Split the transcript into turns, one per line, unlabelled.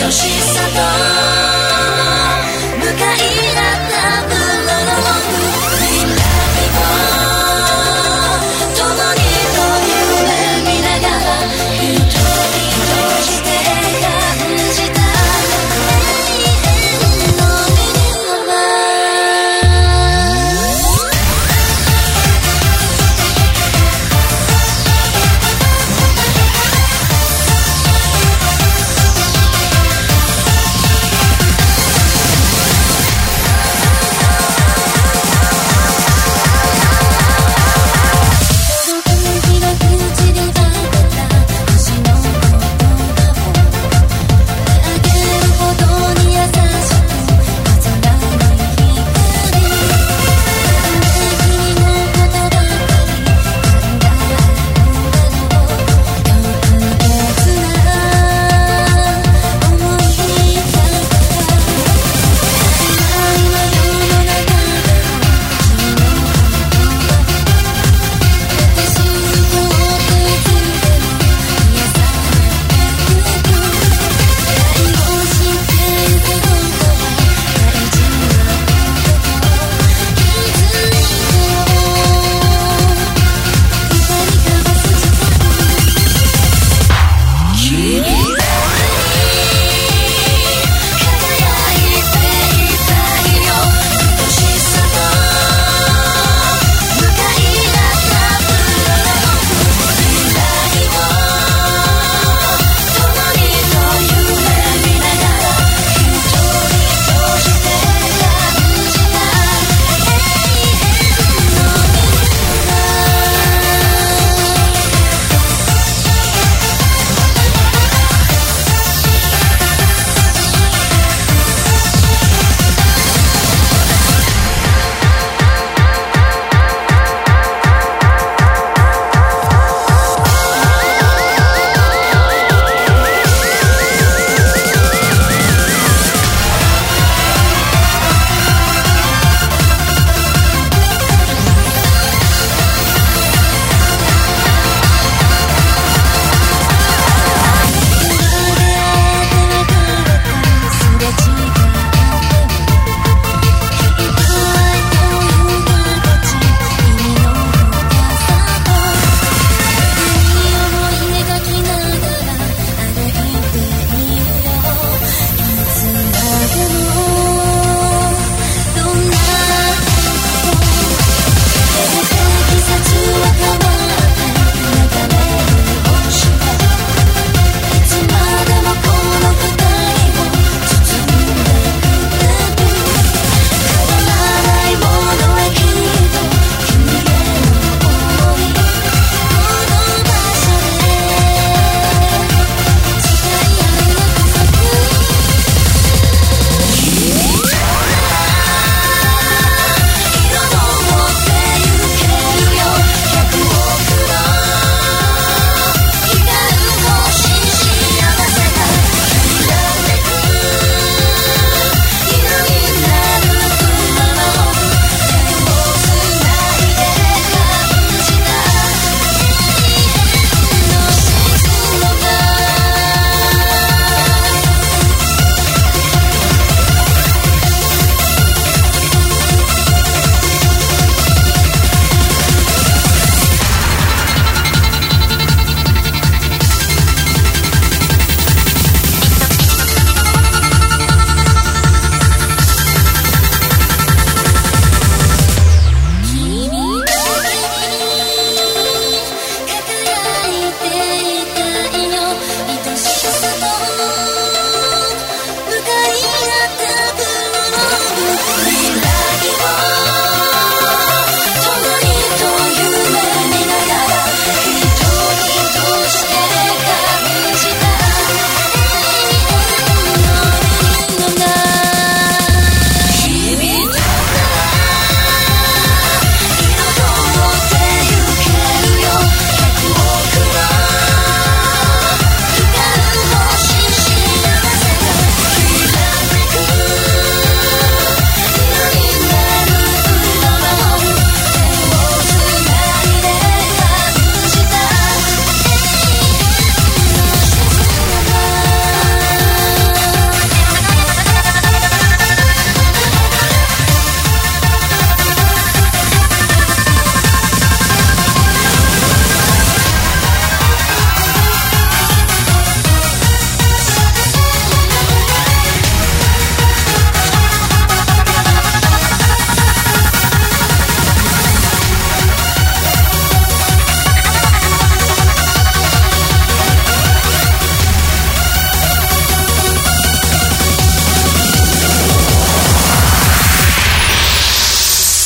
愛しさと